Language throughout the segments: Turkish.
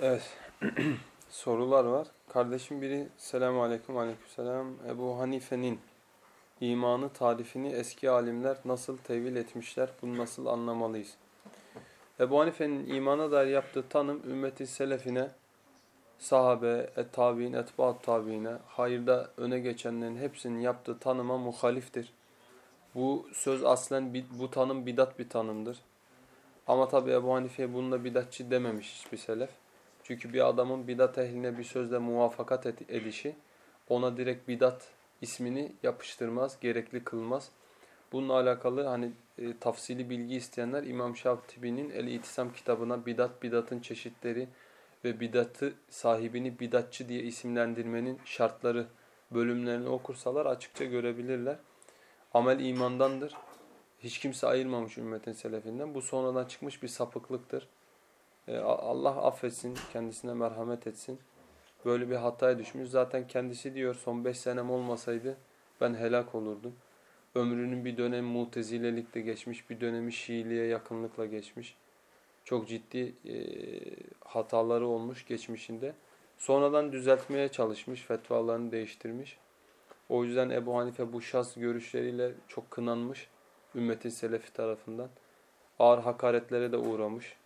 Evet. Sorular var. Kardeşim biri selamun aleyküm aleykümselam. Ebu Hanife'nin imanı tarifini eski alimler nasıl tevil etmişler? Bunu nasıl anlamalıyız? Ebu Hanife'nin imana dair yaptığı tanım ümmeti selefine, sahabe, et-tabi'in, etbaat tabi'ine, hayırda öne geçenlerin hepsinin yaptığı tanıma muhaliftir. Bu söz aslen bu tanım bidat bir tanımdır. Ama tabi Ebu Hanife'ye bununla bidatçı dememiş hiçbir selef. Çünkü bir adamın bidat ehline bir sözle muvafakat edişi ona direkt bidat ismini yapıştırmaz, gerekli kılmaz. Bununla alakalı hani e, tafsili bilgi isteyenler İmam Şaftibi'nin El-İtisam kitabına bidat, bidatın çeşitleri ve bidatı sahibini bidatçı diye isimlendirmenin şartları bölümlerini okursalar açıkça görebilirler. Amel imandandır. Hiç kimse ayırmamış ümmetin selefinden. Bu sonradan çıkmış bir sapıklıktır. E, Allah affetsin, kendisine merhamet etsin. Böyle bir hataya düşmüş. Zaten kendisi diyor son beş senem olmasaydı ben helak olurdum. Ömrünün bir dönemi mutezilelikle geçmiş, bir dönemi Şiiliğe yakınlıkla geçmiş. Çok ciddi e, hataları olmuş geçmişinde. Sonradan düzeltmeye çalışmış, fetvalarını değiştirmiş. O yüzden Ebu Hanife bu şaz görüşleriyle çok kınanmış ümmetin selefi tarafından. Ağır hakaretlere de uğramış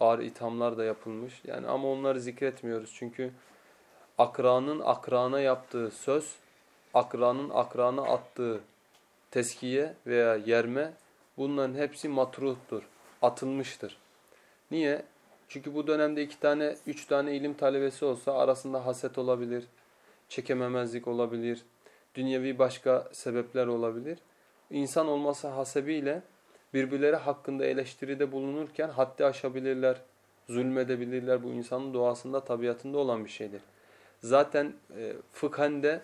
ağır ithamlar da yapılmış. Yani ama onları zikretmiyoruz çünkü akranın akrana yaptığı söz, akranın akrana attığı teskiye veya yerme bunların hepsi matruhtur, atılmıştır. Niye? Çünkü bu dönemde iki tane, üç tane ilim talebesi olsa arasında haset olabilir, çekememezlik olabilir, dünyevi başka sebepler olabilir. İnsan olması hasebiyle birbirleri hakkında eleştiride bulunurken haddi aşabilirler, zulmedebilirler. Bu insanın doğasında, tabiatında olan bir şeydir. Zaten e, fıkhende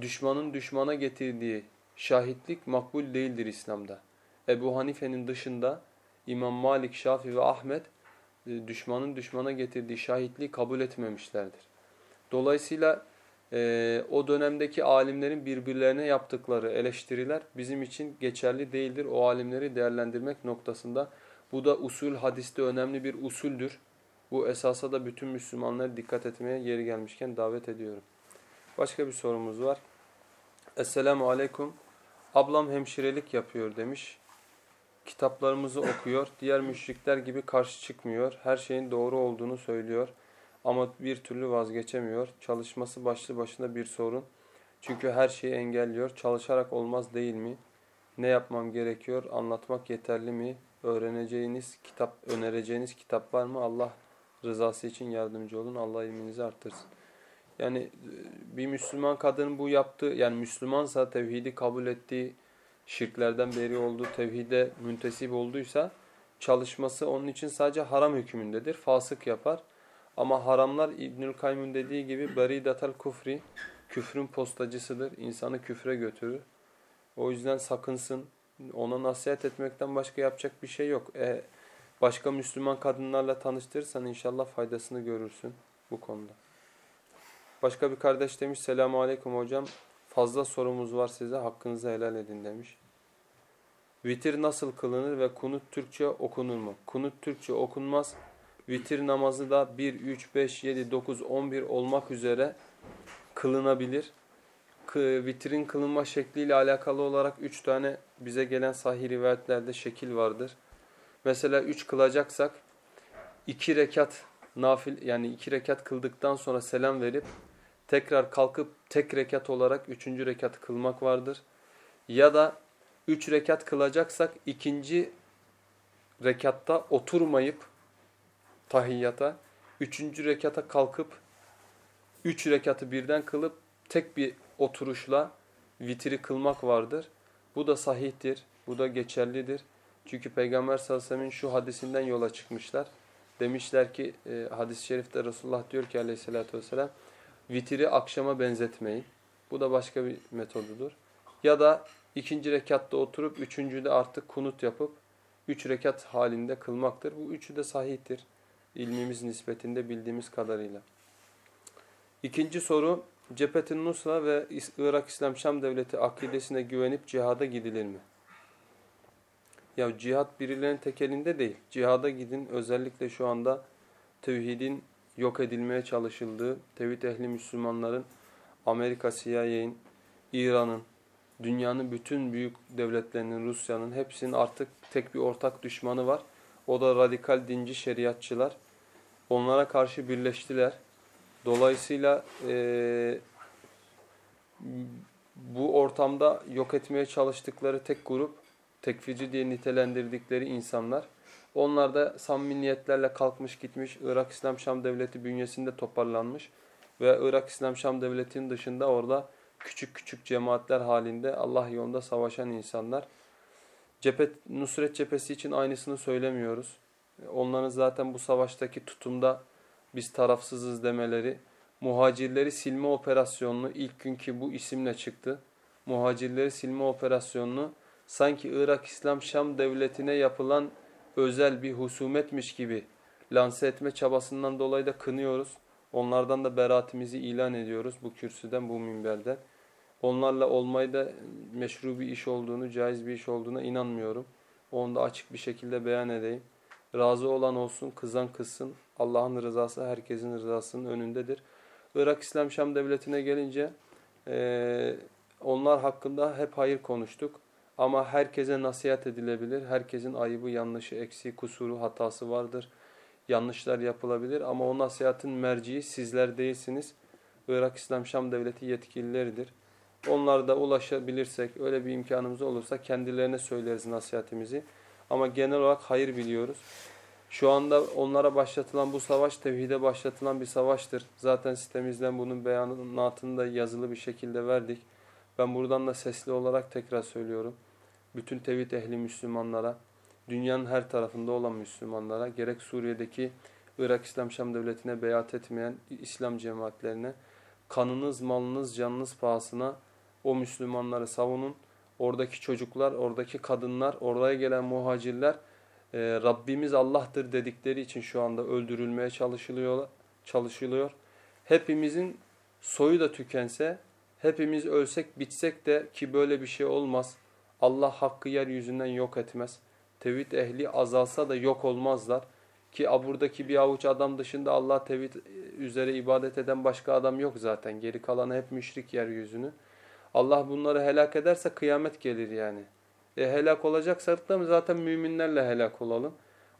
düşmanın düşmana getirdiği şahitlik makbul değildir İslam'da. Ebu Hanife'nin dışında İmam Malik, Şafi ve Ahmet e, düşmanın düşmana getirdiği şahitliği kabul etmemişlerdir. Dolayısıyla e, o dönemdeki alimlerin birbirlerine yaptıkları eleştiriler bizim için geçerli değildir. O alimleri değerlendirmek noktasında. Bu da usul hadiste önemli bir usuldür. Bu esasa da bütün Müslümanları dikkat etmeye yeri gelmişken davet ediyorum. Başka bir sorumuz var. Esselamu Aleyküm. Ablam hemşirelik yapıyor demiş. Kitaplarımızı okuyor. Diğer müşrikler gibi karşı çıkmıyor. Her şeyin doğru olduğunu söylüyor. Ama bir türlü vazgeçemiyor. Çalışması başlı başına bir sorun. Çünkü her şeyi engelliyor. Çalışarak olmaz değil mi? Ne yapmam gerekiyor? Anlatmak yeterli mi? Öğreneceğiniz kitap, önereceğiniz kitap var mı? Allah rızası için yardımcı olun. Allah ilminizi arttırsın. Yani e, bir Müslüman kadının bu yaptığı, yani Müslümansa tevhidi kabul ettiği, şirklerden beri olduğu, tevhide müntesip olduysa çalışması onun için sadece haram hükmündedir. Fasık yapar. Ama haramlar İbnül Kayyum'un dediği gibi beridatel kufri küfrün postacısıdır. İnsanı küfre götürür. O yüzden sakınsın. Ona nasihat etmekten başka yapacak bir şey yok. E, başka Müslüman kadınlarla tanıştırırsan inşallah faydasını görürsün bu konuda. Başka bir kardeş demiş selamu aleyküm hocam. Fazla sorumuz var size hakkınızı helal edin demiş. Vitir nasıl kılınır ve kunut Türkçe okunur mu? Kunut Türkçe okunmaz. Vitir namazı da 1, 3, 5, 7, 9, 11 olmak üzere kılınabilir. Vitrin kılınma şekliyle alakalı olarak 3 tane bize gelen sahih rivayetlerde şekil vardır. Mesela 3 kılacaksak 2 rekat nafil yani 2 rekat kıldıktan sonra selam verip tekrar kalkıp tek rekat olarak 3. rekatı kılmak vardır. Ya da 3 rekat kılacaksak ikinci rekatta oturmayıp tahiyyata, üçüncü rekata kalkıp üç rekatı birden kılıp tek bir oturuşla vitri kılmak vardır. Bu da sahihtir, bu da geçerlidir. Çünkü Peygamber sallallahu aleyhi ve sellem'in şu hadisinden yola çıkmışlar. Demişler ki e, hadis-i şerifte Resulullah diyor ki aleyhissalatü vesselam vitri akşama benzetmeyin. Bu da başka bir metodudur. Ya da ikinci rekatta oturup üçüncüde artık kunut yapıp üç rekat halinde kılmaktır. Bu üçü de sahihtir ilmimiz nispetinde bildiğimiz kadarıyla. İkinci soru, Cephetin Nusra ve Irak İslam Şam Devleti akidesine güvenip cihada gidilir mi? Ya cihat birilerinin tek elinde değil. Cihada gidin özellikle şu anda tevhidin yok edilmeye çalışıldığı, tevhid ehli Müslümanların, Amerika CIA'nin, İran'ın, dünyanın bütün büyük devletlerinin, Rusya'nın hepsinin artık tek bir ortak düşmanı var. O da radikal dinci şeriatçılar. Onlara karşı birleştiler. Dolayısıyla e, bu ortamda yok etmeye çalıştıkları tek grup, tekfirci diye nitelendirdikleri insanlar. Onlar da samimi niyetlerle kalkmış gitmiş, Irak İslam Şam Devleti bünyesinde toparlanmış. Ve Irak İslam Şam Devleti'nin dışında orada küçük küçük cemaatler halinde Allah yolunda savaşan insanlar. Cephet, Nusret cephesi için aynısını söylemiyoruz. Onların zaten bu savaştaki tutumda biz tarafsızız demeleri, muhacirleri silme operasyonunu ilk günkü bu isimle çıktı. Muhacirleri silme operasyonunu sanki Irak İslam Şam devletine yapılan özel bir husumetmiş gibi lanse etme çabasından dolayı da kınıyoruz. Onlardan da beraatimizi ilan ediyoruz bu kürsüden, bu minberden. Onlarla olmayı da meşru bir iş olduğunu, caiz bir iş olduğuna inanmıyorum. Onu da açık bir şekilde beyan edeyim. Razı olan olsun, kızan kızsın. Allah'ın rızası herkesin rızasının önündedir. Irak İslam Şam Devleti'ne gelince e, onlar hakkında hep hayır konuştuk. Ama herkese nasihat edilebilir. Herkesin ayıbı, yanlışı, eksiği, kusuru, hatası vardır. Yanlışlar yapılabilir ama o nasihatin merciği sizler değilsiniz. Irak İslam Şam Devleti yetkilileridir. Onlara da ulaşabilirsek, öyle bir imkanımız olursa kendilerine söyleriz nasihatimizi. Ama genel olarak hayır biliyoruz. Şu anda onlara başlatılan bu savaş tevhide başlatılan bir savaştır. Zaten sitemizden bunun beyanatını da yazılı bir şekilde verdik. Ben buradan da sesli olarak tekrar söylüyorum. Bütün tevhid ehli Müslümanlara, dünyanın her tarafında olan Müslümanlara, gerek Suriye'deki Irak İslam Şam Devleti'ne beyat etmeyen İslam cemaatlerine, kanınız, malınız, canınız pahasına o Müslümanları savunun. Oradaki çocuklar, oradaki kadınlar, oraya gelen muhacirler e, Rabbimiz Allah'tır dedikleri için şu anda öldürülmeye çalışılıyor. çalışılıyor. Hepimizin soyu da tükense, hepimiz ölsek bitsek de ki böyle bir şey olmaz. Allah hakkı yeryüzünden yok etmez. Tevhid ehli azalsa da yok olmazlar. Ki buradaki bir avuç adam dışında Allah tevhid üzere ibadet eden başka adam yok zaten. Geri kalanı hep müşrik yeryüzünü. Allah bunları helak ederse kıyamet gelir yani. E helak olacaksak da zaten müminlerle helak olalım.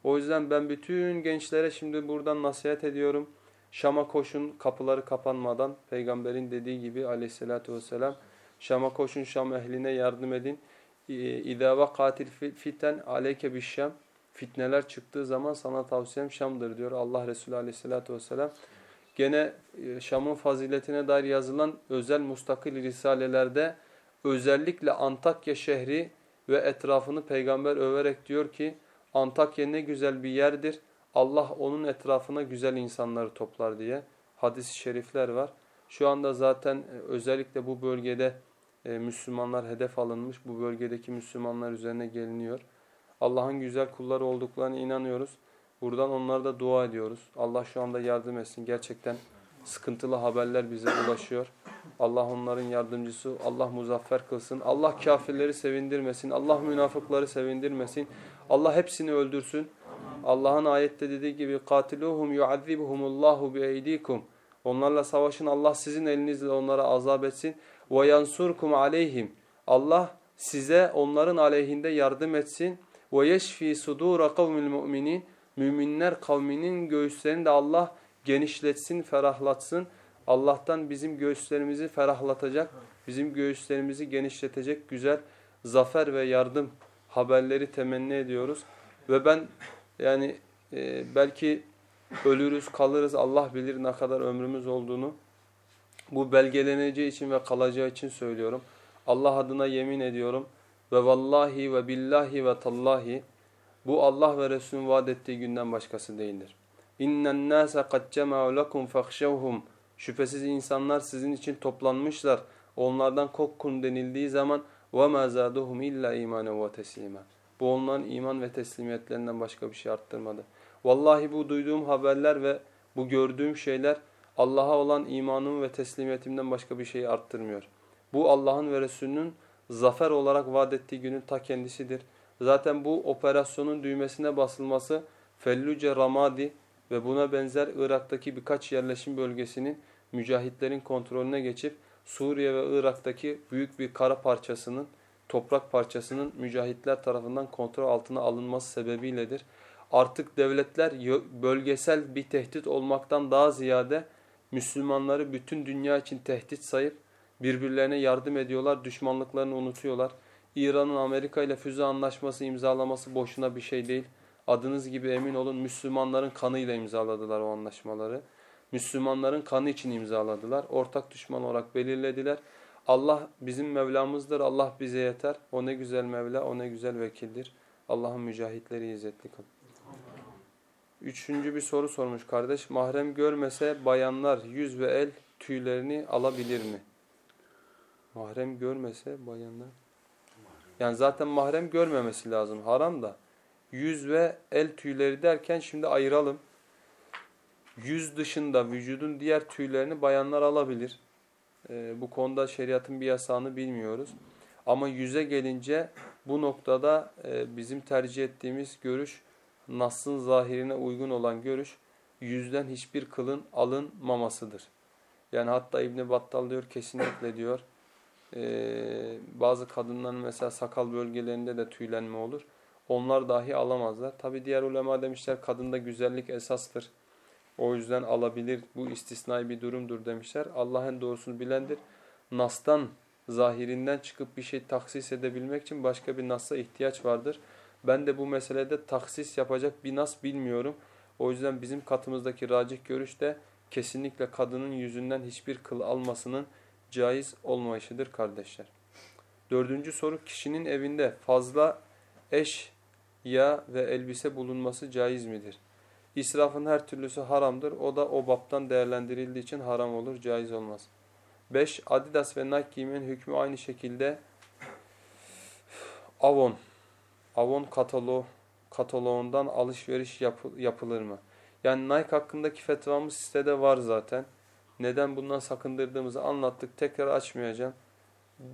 O yüzden ben bütün gençlere şimdi buradan nasihat ediyorum. Şam'a koşun kapıları kapanmadan peygamberin dediği gibi aleyhissalatü vesselam Şam'a koşun Şam ehline yardım edin. İzâ vakâtil fiten aleyke bişşam Fitneler çıktığı zaman sana tavsiyem Şam'dır diyor Allah Resulü aleyhissalatü vesselam. Gene e, Şam'ın faziletine dair yazılan özel mustakil risalelerde özellikle Antakya şehri ve etrafını peygamber överek diyor ki Antakya ne güzel bir yerdir. Allah onun etrafına güzel insanları toplar diye hadis-i şerifler var. Şu anda zaten e, özellikle bu bölgede e, Müslümanlar hedef alınmış. Bu bölgedeki Müslümanlar üzerine geliniyor. Allah'ın güzel kulları olduklarına inanıyoruz. Buradan onlara da dua ediyoruz. Allah şu anda yardım etsin. Gerçekten sıkıntılı haberler bize ulaşıyor. Allah onların yardımcısı, Allah muzaffer kılsın. Allah kafirleri sevindirmesin. Allah münafıkları sevindirmesin. Allah hepsini öldürsün. Allah'ın ayette dediği gibi katiluhum yuazibuhumullahu bi eydikum. Onlarla savaşın. Allah sizin elinizle onlara azap etsin. Ve yansurkum aleyhim. Allah size onların aleyhinde yardım etsin. Ve yeşfi sudura kavmil. Müminler kavminin göğüslerini de Allah genişletsin, ferahlatsın. Allah'tan bizim göğüslerimizi ferahlatacak, bizim göğüslerimizi genişletecek güzel zafer ve yardım haberleri temenni ediyoruz. Ve ben yani e, belki ölürüz, kalırız Allah bilir ne kadar ömrümüz olduğunu. Bu belgeleneceği için ve kalacağı için söylüyorum. Allah adına yemin ediyorum. Ve vallahi ve billahi ve tallahi bu Allah ve Resulün vaat ettiği günden başkası değildir. İnnen nase kad cema'u lekum fakhşawhum. Şüphesiz insanlar sizin için toplanmışlar. Onlardan korkun denildiği zaman ve ma zaduhum illa imanen ve teslima. Bu onların iman ve teslimiyetlerinden başka bir şey arttırmadı. Vallahi bu duyduğum haberler ve bu gördüğüm şeyler Allah'a olan imanım ve teslimiyetimden başka bir şey arttırmıyor. Bu Allah'ın ve Resulünün zafer olarak vaat ettiği günün ta kendisidir. Zaten bu operasyonun düğmesine basılması Felluce Ramadi ve buna benzer Irak'taki birkaç yerleşim bölgesinin mücahitlerin kontrolüne geçip Suriye ve Irak'taki büyük bir kara parçasının, toprak parçasının mücahitler tarafından kontrol altına alınması sebebiyledir. Artık devletler bölgesel bir tehdit olmaktan daha ziyade Müslümanları bütün dünya için tehdit sayıp birbirlerine yardım ediyorlar, düşmanlıklarını unutuyorlar. İran'ın Amerika ile füze anlaşması imzalaması boşuna bir şey değil. Adınız gibi emin olun Müslümanların kanıyla imzaladılar o anlaşmaları. Müslümanların kanı için imzaladılar. Ortak düşman olarak belirlediler. Allah bizim Mevlamızdır. Allah bize yeter. O ne güzel Mevla, o ne güzel vekildir. Allah'ın mücahitleri izzetli kıl. Üçüncü bir soru sormuş kardeş. Mahrem görmese bayanlar yüz ve el tüylerini alabilir mi? Mahrem görmese bayanlar. Yani zaten mahrem görmemesi lazım. Haram da. Yüz ve el tüyleri derken şimdi ayıralım. Yüz dışında vücudun diğer tüylerini bayanlar alabilir. Ee, bu konuda şeriatın bir yasağını bilmiyoruz. Ama yüze gelince bu noktada e, bizim tercih ettiğimiz görüş Nas'ın zahirine uygun olan görüş yüzden hiçbir kılın alınmamasıdır. Yani hatta İbn Battal diyor kesinlikle diyor e, bazı kadınların mesela sakal bölgelerinde de tüylenme olur. Onlar dahi alamazlar. Tabi diğer ulema demişler kadında güzellik esastır. O yüzden alabilir. Bu istisnai bir durumdur demişler. Allah en doğrusunu bilendir. Nas'tan, zahirinden çıkıp bir şey taksis edebilmek için başka bir Nas'a ihtiyaç vardır. Ben de bu meselede taksis yapacak bir Nas bilmiyorum. O yüzden bizim katımızdaki racih görüş de kesinlikle kadının yüzünden hiçbir kıl almasının caiz olmayışıdır kardeşler. Dördüncü soru kişinin evinde fazla eş, ya ve elbise bulunması caiz midir? İsrafın her türlüsü haramdır. O da o baptan değerlendirildiği için haram olur, caiz olmaz. 5. Adidas ve Nike giymenin hükmü aynı şekilde Avon, Avon kataloğu, kataloğundan alışveriş yap, yapılır mı? Yani Nike hakkındaki fetvamız sitede var zaten. Neden bundan sakındırdığımızı anlattık. Tekrar açmayacağım.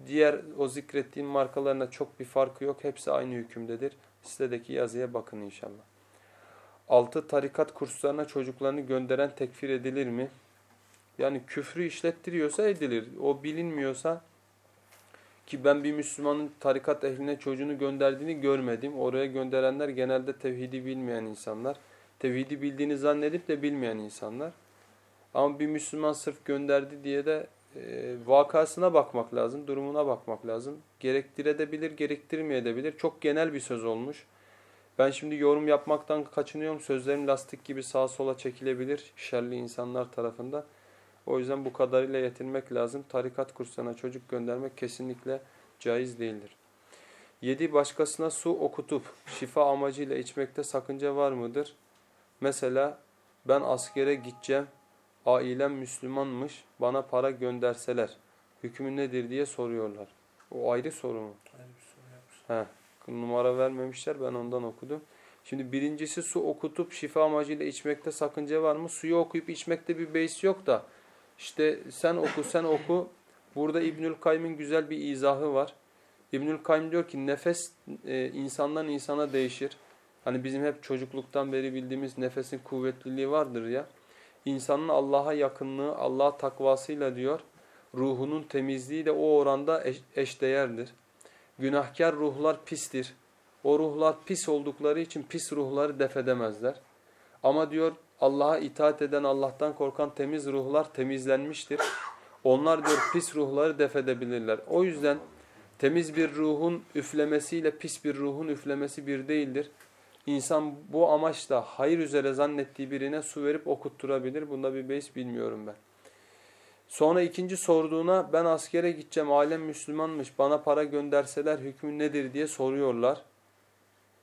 Diğer o zikrettiğim markalarına çok bir farkı yok. Hepsi aynı hükümdedir. Sitedeki yazıya bakın inşallah. 6. Tarikat kurslarına çocuklarını gönderen tekfir edilir mi? Yani küfrü işlettiriyorsa edilir. O bilinmiyorsa ki ben bir Müslümanın tarikat ehline çocuğunu gönderdiğini görmedim. Oraya gönderenler genelde tevhidi bilmeyen insanlar. Tevhidi bildiğini zannedip de bilmeyen insanlar. Ama bir Müslüman sırf gönderdi diye de e, vakasına bakmak lazım, durumuna bakmak lazım. Gerektirebilir, gerektirmeyebilir. Çok genel bir söz olmuş. Ben şimdi yorum yapmaktan kaçınıyorum. Sözlerim lastik gibi sağa sola çekilebilir şerli insanlar tarafından. O yüzden bu kadarıyla yetinmek lazım. Tarikat kurslarına çocuk göndermek kesinlikle caiz değildir. 7. Başkasına su okutup şifa amacıyla içmekte sakınca var mıdır? Mesela ben askere gideceğim, ailem Müslümanmış, bana para gönderseler hükmü nedir diye soruyorlar. O ayrı soru mu? Ayrı bir soru He, numara vermemişler ben ondan okudum. Şimdi birincisi su okutup şifa amacıyla içmekte sakınca var mı? Suyu okuyup içmekte bir beis yok da işte sen oku sen oku. Burada İbnül Kayyım'ın güzel bir izahı var. İbnül Kayyım diyor ki nefes e, insandan insana değişir. Hani bizim hep çocukluktan beri bildiğimiz nefesin kuvvetliliği vardır ya. İnsanın Allah'a yakınlığı, Allah takvasıyla diyor, ruhunun temizliği de o oranda eş, eşdeğerdir. Günahkar ruhlar pistir. O ruhlar pis oldukları için pis ruhları defedemezler. Ama diyor Allah'a itaat eden, Allah'tan korkan temiz ruhlar temizlenmiştir. Onlar diyor pis ruhları defedebilirler. O yüzden temiz bir ruhun üflemesiyle pis bir ruhun üflemesi bir değildir. İnsan bu amaçla hayır üzere zannettiği birine su verip okutturabilir. Bunda bir beis bilmiyorum ben. Sonra ikinci sorduğuna ben askere gideceğim alem Müslümanmış bana para gönderseler hükmü nedir diye soruyorlar.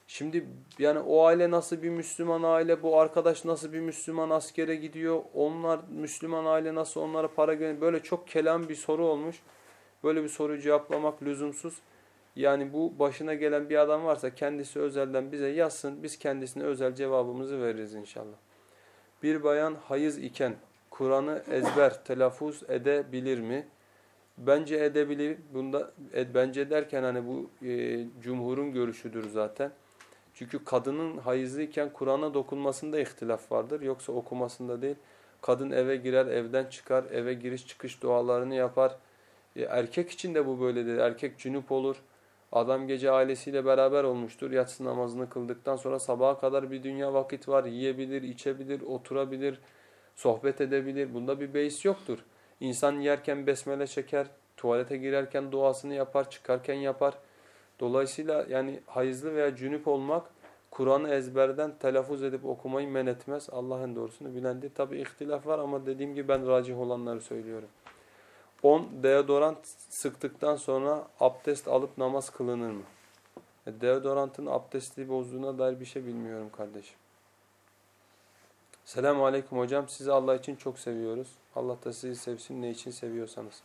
Şimdi yani o aile nasıl bir Müslüman aile, bu arkadaş nasıl bir Müslüman askere gidiyor, onlar Müslüman aile nasıl onlara para gönderiyor. Böyle çok kelam bir soru olmuş. Böyle bir soruyu cevaplamak lüzumsuz. Yani bu başına gelen bir adam varsa kendisi özelden bize yazsın. Biz kendisine özel cevabımızı veririz inşallah. Bir bayan hayız iken Kur'an'ı ezber, telaffuz edebilir mi? Bence edebilir. Bunda bence derken hani bu e, cumhurun görüşüdür zaten. Çünkü kadının hayızlıyken Kur'an'a dokunmasında ihtilaf vardır. Yoksa okumasında değil. Kadın eve girer, evden çıkar, eve giriş çıkış dualarını yapar. E, erkek için de bu böyledir. Erkek cünüp olur. Adam gece ailesiyle beraber olmuştur. Yatsı namazını kıldıktan sonra sabaha kadar bir dünya vakit var. Yiyebilir, içebilir, oturabilir, sohbet edebilir. Bunda bir beis yoktur. İnsan yerken besmele çeker, tuvalete girerken duasını yapar, çıkarken yapar. Dolayısıyla yani hayızlı veya cünüp olmak Kur'an'ı ezberden telaffuz edip okumayı men etmez. Allah'ın doğrusunu bilendir. Tabi ihtilaf var ama dediğim gibi ben racih olanları söylüyorum. 10. Deodorant sıktıktan sonra abdest alıp namaz kılınır mı? E, deodorantın abdesti bozduğuna dair bir şey bilmiyorum kardeşim. Selamun Aleyküm hocam. Sizi Allah için çok seviyoruz. Allah da sizi sevsin ne için seviyorsanız.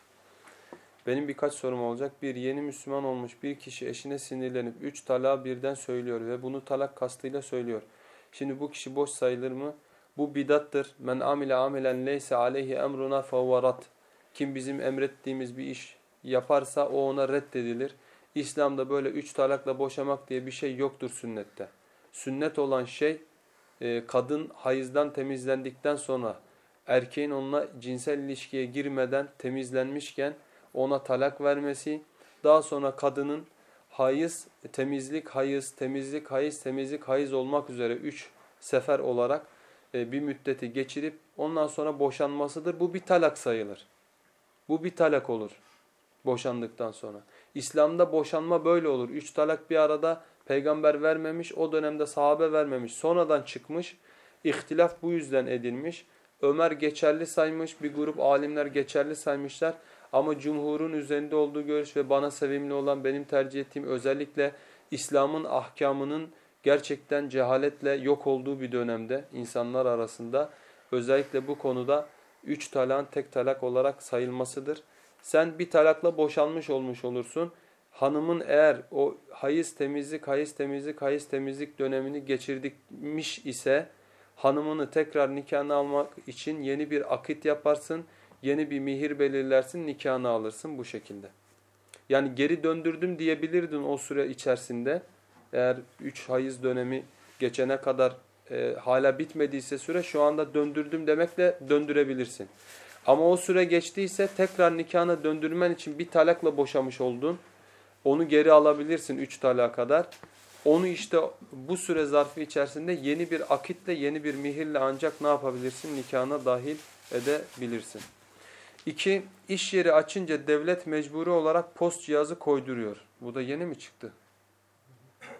Benim birkaç sorum olacak. Bir, yeni Müslüman olmuş bir kişi eşine sinirlenip üç talağı birden söylüyor ve bunu talak kastıyla söylüyor. Şimdi bu kişi boş sayılır mı? Bu bidattır. Men amile amilen leyse aleyhi emruna favvarat. Kim bizim emrettiğimiz bir iş yaparsa o ona reddedilir. İslam'da böyle üç talakla boşamak diye bir şey yoktur sünnette. Sünnet olan şey e, kadın hayızdan temizlendikten sonra erkeğin onunla cinsel ilişkiye girmeden temizlenmişken ona talak vermesi, daha sonra kadının hayız, temizlik, hayız, temizlik, hayız, temizlik, hayız olmak üzere üç sefer olarak e, bir müddeti geçirip ondan sonra boşanmasıdır. Bu bir talak sayılır. Bu bir talak olur boşandıktan sonra. İslam'da boşanma böyle olur. Üç talak bir arada peygamber vermemiş, o dönemde sahabe vermemiş. Sonradan çıkmış, ihtilaf bu yüzden edilmiş. Ömer geçerli saymış, bir grup alimler geçerli saymışlar. Ama cumhurun üzerinde olduğu görüş ve bana sevimli olan benim tercih ettiğim özellikle İslam'ın ahkamının gerçekten cehaletle yok olduğu bir dönemde insanlar arasında özellikle bu konuda üç talağın tek talak olarak sayılmasıdır. Sen bir talakla boşanmış olmuş olursun. Hanımın eğer o hayız temizlik, hayız temizlik, hayız temizlik dönemini geçirdikmiş ise hanımını tekrar nikahına almak için yeni bir akit yaparsın yeni bir mihir belirlersin, nikahını alırsın bu şekilde. Yani geri döndürdüm diyebilirdin o süre içerisinde. Eğer 3 hayız dönemi geçene kadar e, hala bitmediyse süre şu anda döndürdüm demekle döndürebilirsin. Ama o süre geçtiyse tekrar nikahına döndürmen için bir talakla boşamış oldun. Onu geri alabilirsin 3 talak kadar. Onu işte bu süre zarfı içerisinde yeni bir akitle, yeni bir mihirle ancak ne yapabilirsin? Nikahına dahil edebilirsin. İki, iş yeri açınca devlet mecburi olarak post cihazı koyduruyor. Bu da yeni mi çıktı?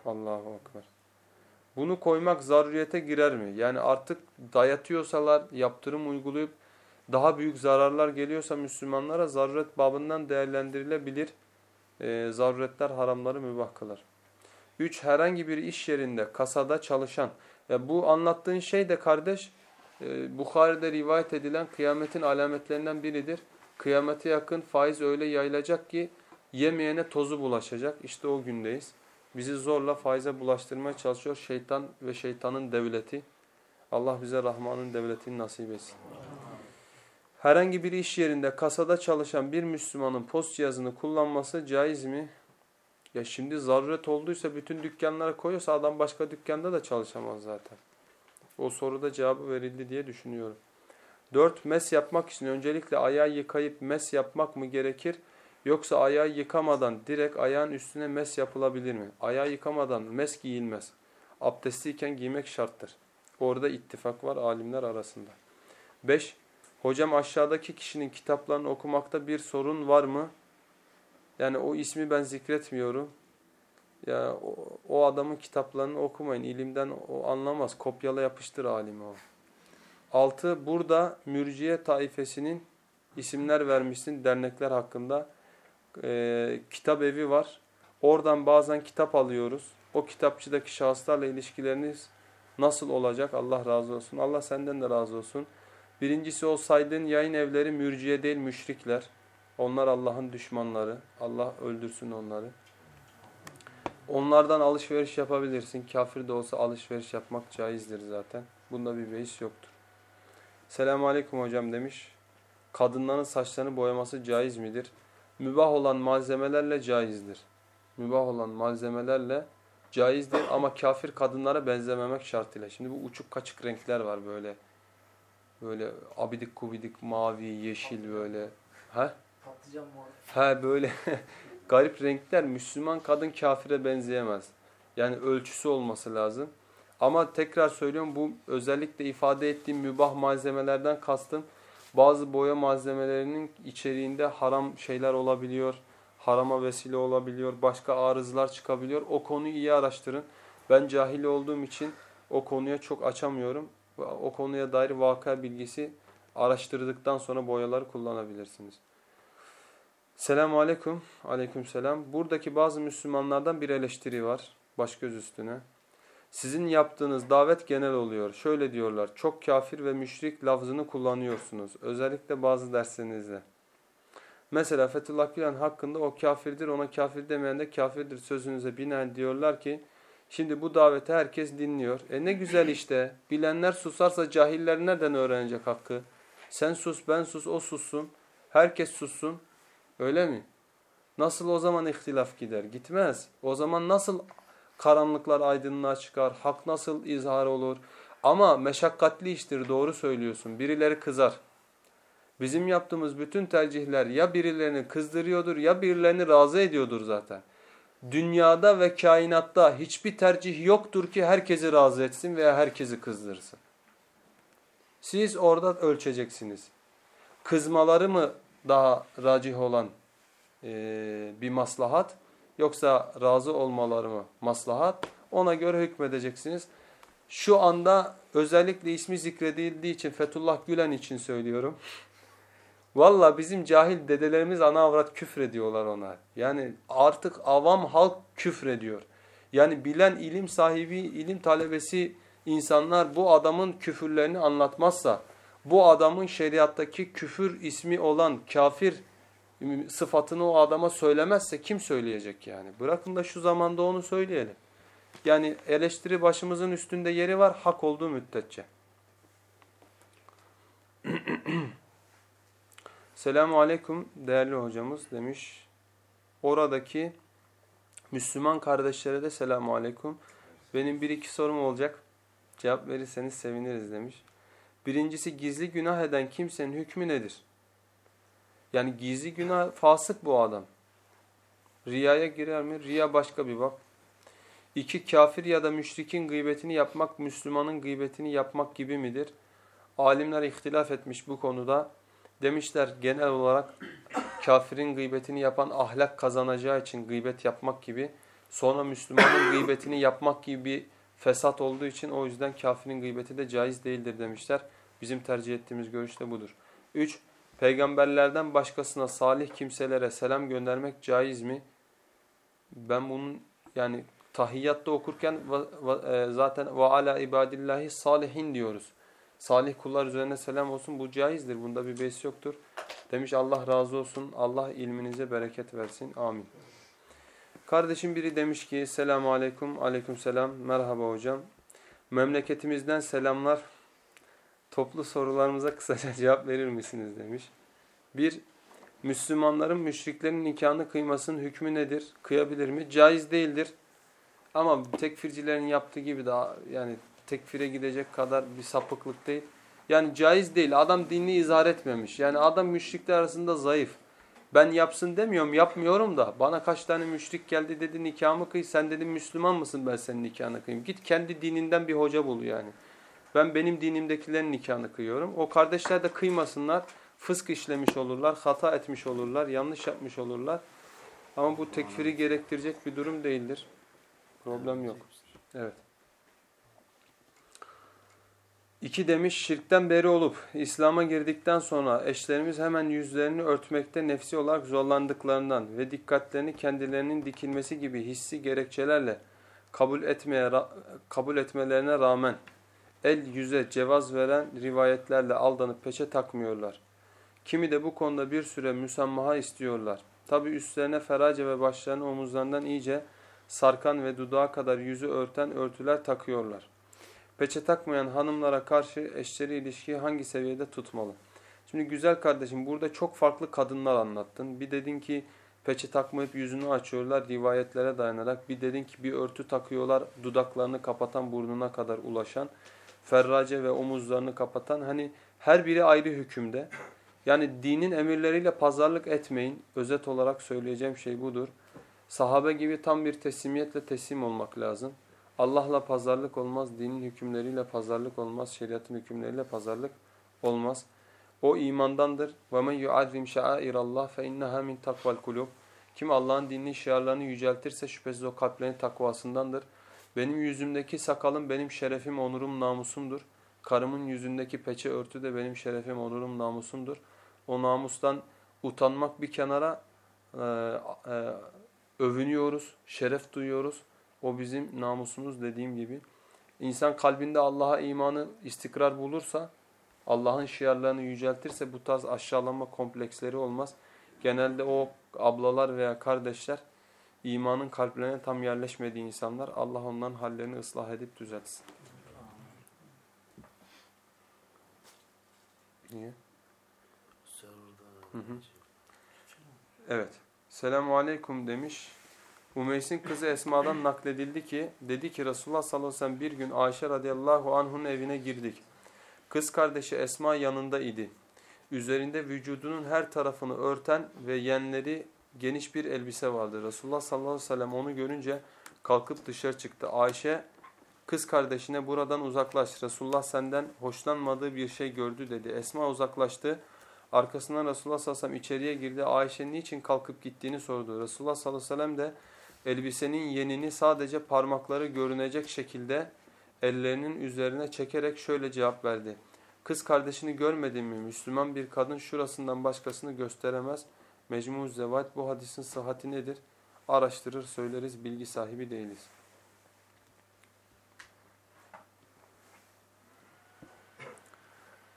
Allahu Akbar. Bunu koymak zaruriyete girer mi? Yani artık dayatıyorsalar, yaptırım uygulayıp daha büyük zararlar geliyorsa Müslümanlara zaruret babından değerlendirilebilir. Ee, zaruretler haramları mübah kılar. Üç, herhangi bir iş yerinde, kasada çalışan. Ya bu anlattığın şey de kardeş e, Bukhari'de rivayet edilen kıyametin alametlerinden biridir. Kıyamete yakın faiz öyle yayılacak ki yemeyene tozu bulaşacak. İşte o gündeyiz. Bizi zorla faize bulaştırmaya çalışıyor şeytan ve şeytanın devleti. Allah bize Rahman'ın devletini nasip etsin. Herhangi bir iş yerinde kasada çalışan bir Müslümanın post cihazını kullanması caiz mi? Ya şimdi zaruret olduysa bütün dükkanlara koyuyorsa adam başka dükkanda da çalışamaz zaten. O soruda cevabı verildi diye düşünüyorum. 4. Mes yapmak için öncelikle ayağı yıkayıp mes yapmak mı gerekir? Yoksa ayağı yıkamadan direkt ayağın üstüne mes yapılabilir mi? Ayağı yıkamadan mes giyilmez. Abdestliyken giymek şarttır. Orada ittifak var alimler arasında. 5. Hocam aşağıdaki kişinin kitaplarını okumakta bir sorun var mı? Yani o ismi ben zikretmiyorum. Ya o, o adamın kitaplarını okumayın. İlimden o anlamaz. Kopyala yapıştır alimi o. Altı, burada mürciye taifesinin isimler vermişsin dernekler hakkında. Ee, kitap evi var. Oradan bazen kitap alıyoruz. O kitapçıdaki şahıslarla ilişkileriniz nasıl olacak? Allah razı olsun. Allah senden de razı olsun. Birincisi o saydığın yayın evleri mürciye değil müşrikler. Onlar Allah'ın düşmanları. Allah öldürsün onları. Onlardan alışveriş yapabilirsin. Kafir de olsa alışveriş yapmak caizdir zaten. Bunda bir beis yoktur. Selamun Aleyküm hocam demiş. Kadınların saçlarını boyaması caiz midir? Mübah olan malzemelerle caizdir. Mübah olan malzemelerle caizdir ama kafir kadınlara benzememek şartıyla. Şimdi bu uçuk kaçık renkler var böyle. Böyle abidik kubidik mavi, yeşil böyle. Ha? Patlıcan mı Ha böyle garip renkler Müslüman kadın kafire benzeyemez. Yani ölçüsü olması lazım. Ama tekrar söylüyorum bu özellikle ifade ettiğim mübah malzemelerden kastım bazı boya malzemelerinin içeriğinde haram şeyler olabiliyor. Harama vesile olabiliyor. Başka arızlar çıkabiliyor. O konuyu iyi araştırın. Ben cahil olduğum için o konuya çok açamıyorum. O konuya dair vaka bilgisi araştırdıktan sonra boyaları kullanabilirsiniz. Selamun Aleyküm. Aleyküm selam. Buradaki bazı Müslümanlardan bir eleştiri var. Baş göz üstüne. Sizin yaptığınız davet genel oluyor. Şöyle diyorlar. Çok kafir ve müşrik lafzını kullanıyorsunuz. Özellikle bazı derslerinizde. Mesela Fethullah Gülen hakkında o kafirdir, ona kafir demeyen de kafirdir sözünüze binen diyorlar ki şimdi bu daveti herkes dinliyor. E ne güzel işte. Bilenler susarsa cahiller nereden öğrenecek hakkı? Sen sus, ben sus, o sussun. Herkes sussun. Öyle mi? Nasıl o zaman ihtilaf gider? Gitmez. O zaman nasıl karanlıklar aydınlığa çıkar? Hak nasıl izhar olur? Ama meşakkatli iştir doğru söylüyorsun. Birileri kızar. Bizim yaptığımız bütün tercihler ya birilerini kızdırıyordur ya birilerini razı ediyordur zaten. Dünyada ve kainatta hiçbir tercih yoktur ki herkesi razı etsin veya herkesi kızdırsın. Siz orada ölçeceksiniz. Kızmaları mı daha racih olan e, bir maslahat yoksa razı olmaları mı maslahat? Ona göre hükmedeceksiniz. Şu anda özellikle ismi zikredildiği için Fethullah Gülen için söylüyorum. Valla bizim cahil dedelerimiz ana avrat küfrediyorlar ona. Yani artık avam halk küfrediyor. Yani bilen ilim sahibi, ilim talebesi insanlar bu adamın küfürlerini anlatmazsa, bu adamın şeriattaki küfür ismi olan kafir sıfatını o adama söylemezse kim söyleyecek yani? Bırakın da şu zamanda onu söyleyelim. Yani eleştiri başımızın üstünde yeri var hak olduğu müddetçe. Selamu Aleyküm değerli hocamız demiş. Oradaki Müslüman kardeşlere de selamu aleyküm. Benim bir iki sorum olacak. Cevap verirseniz seviniriz demiş. Birincisi gizli günah eden kimsenin hükmü nedir? Yani gizli günah fasık bu adam. Riyaya girer mi? Riya başka bir bak. İki kafir ya da müşrikin gıybetini yapmak Müslümanın gıybetini yapmak gibi midir? Alimler ihtilaf etmiş bu konuda. Demişler genel olarak kafirin gıybetini yapan ahlak kazanacağı için gıybet yapmak gibi. Sonra Müslümanın gıybetini yapmak gibi bir fesat olduğu için o yüzden kafirin gıybeti de caiz değildir demişler. Bizim tercih ettiğimiz görüş de budur. 3. Peygamberlerden başkasına salih kimselere selam göndermek caiz mi? Ben bunun yani tahiyyatta okurken e, zaten ve ala ibadillahi salihin diyoruz. Salih kullar üzerine selam olsun bu caizdir. Bunda bir beis yoktur. Demiş Allah razı olsun. Allah ilminize bereket versin. Amin. Kardeşim biri demiş ki selamu aleyküm. Aleyküm selam. Merhaba hocam. Memleketimizden selamlar. Toplu sorularımıza kısaca cevap verir misiniz demiş. Bir, Müslümanların müşriklerin nikahını kıymasının hükmü nedir? Kıyabilir mi? Caiz değildir. Ama tekfircilerin yaptığı gibi daha yani tekfire gidecek kadar bir sapıklık değil. Yani caiz değil. Adam dinini izah etmemiş. Yani adam müşrikler arasında zayıf. Ben yapsın demiyorum, yapmıyorum da. Bana kaç tane müşrik geldi dedi nikahımı kıy. Sen dedim Müslüman mısın ben senin nikahını kıyayım. Git kendi dininden bir hoca bul yani. Ben benim dinimdekilerin nikahını kıyıyorum. O kardeşler de kıymasınlar. Fısk işlemiş olurlar, hata etmiş olurlar, yanlış yapmış olurlar. Ama bu tekfiri gerektirecek bir durum değildir. Problem yok. Evet. İki demiş şirkten beri olup İslam'a girdikten sonra eşlerimiz hemen yüzlerini örtmekte nefsi olarak zorlandıklarından ve dikkatlerini kendilerinin dikilmesi gibi hissi gerekçelerle kabul etmeye kabul etmelerine rağmen el yüze cevaz veren rivayetlerle aldanıp peçe takmıyorlar. Kimi de bu konuda bir süre müsammaha istiyorlar. Tabi üstlerine ferace ve başlarını omuzlarından iyice sarkan ve dudağa kadar yüzü örten örtüler takıyorlar. Peçe takmayan hanımlara karşı eşleri ilişkiyi hangi seviyede tutmalı? Şimdi güzel kardeşim burada çok farklı kadınlar anlattın. Bir dedin ki Peçe takmayıp yüzünü açıyorlar rivayetlere dayanarak. Bir dedin ki bir örtü takıyorlar dudaklarını kapatan burnuna kadar ulaşan Ferrace ve omuzlarını kapatan. Hani her biri ayrı hükümde. Yani dinin emirleriyle pazarlık etmeyin. Özet olarak söyleyeceğim şey budur. Sahabe gibi tam bir teslimiyetle teslim olmak lazım. Allah'la pazarlık olmaz, dinin hükümleriyle pazarlık olmaz, şeriatın hükümleriyle pazarlık olmaz. O imandandır. وَمَنْ يُعَذِّمْ شَعَائِرَ اللّٰهِ فَاِنَّهَا مِنْ تَقْوَ الْقُلُوبِ Kim Allah'ın dininin şiarlarını yüceltirse şüphesiz o kalplerin takvasındandır. Benim yüzümdeki sakalım benim şerefim, onurum, namusumdur. Karımın yüzündeki peçe örtü de benim şerefim, onurum, namusumdur. O namustan utanmak bir kenara e, e, övünüyoruz, şeref duyuyoruz. O bizim namusumuz dediğim gibi. İnsan kalbinde Allah'a imanı istikrar bulursa, Allah'ın şiarlarını yüceltirse bu tarz aşağılanma kompleksleri olmaz. Genelde o ablalar veya kardeşler imanın kalplerine tam yerleşmediği insanlar Allah onların hallerini ıslah edip düzeltsin. Niye? Hı hı. Evet. Selamun Aleyküm demiş. Umeys'in kızı Esma'dan nakledildi ki dedi ki Resulullah sallallahu aleyhi ve sellem bir gün Ayşe radıyallahu anh'un evine girdik. Kız kardeşi Esma yanında idi. Üzerinde vücudunun her tarafını örten ve yenleri geniş bir elbise vardı. Resulullah sallallahu aleyhi ve sellem onu görünce kalkıp dışarı çıktı. Ayşe kız kardeşine buradan uzaklaş. Resulullah senden hoşlanmadığı bir şey gördü dedi. Esma uzaklaştı. Arkasından Resulullah sallallahu aleyhi ve sellem içeriye girdi. Ayşe niçin kalkıp gittiğini sordu. Resulullah sallallahu aleyhi ve sellem de elbisenin yenini sadece parmakları görünecek şekilde ellerinin üzerine çekerek şöyle cevap verdi. Kız kardeşini görmedin mi? Müslüman bir kadın şurasından başkasını gösteremez. Mecmu Zevat bu hadisin sıhhati nedir? Araştırır söyleriz bilgi sahibi değiliz.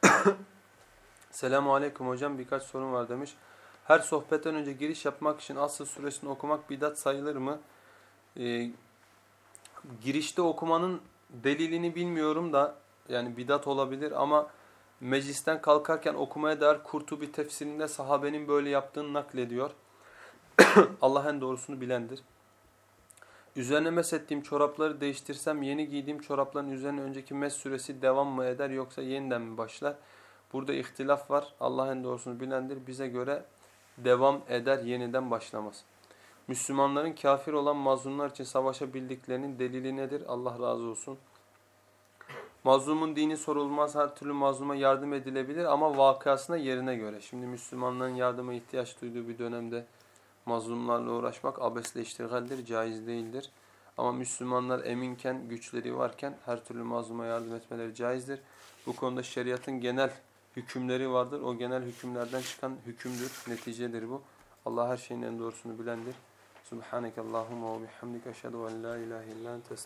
Selamun Aleyküm hocam birkaç sorun var demiş. Her sohbetten önce giriş yapmak için Asıl suresini okumak bidat sayılır mı? Ee, girişte okumanın delilini bilmiyorum da yani bidat olabilir ama meclisten kalkarken okumaya dair Kurtubi tefsirinde sahabenin böyle yaptığını naklediyor. Allah en doğrusunu bilendir. Üzerine mesettiğim çorapları değiştirsem yeni giydiğim çorapların üzerine önceki mes süresi devam mı eder yoksa yeniden mi başlar? Burada ihtilaf var. Allah en doğrusunu bilendir. Bize göre devam eder, yeniden başlamaz. Müslümanların kafir olan mazlumlar için savaşabildiklerinin delili nedir? Allah razı olsun. Mazlumun dini sorulmaz, her türlü mazluma yardım edilebilir ama vakasına yerine göre. Şimdi Müslümanların yardıma ihtiyaç duyduğu bir dönemde mazlumlarla uğraşmak abesle iştigaldir, caiz değildir. Ama Müslümanlar eminken, güçleri varken her türlü mazluma yardım etmeleri caizdir. Bu konuda şeriatın genel hükümleri vardır. O genel hükümlerden çıkan hükümdür, neticedir bu. Allah her şeyin en doğrusunu bilendir. Subhaneke Allahumma ve bihamdike eşhedü en la ilahe illa ente ve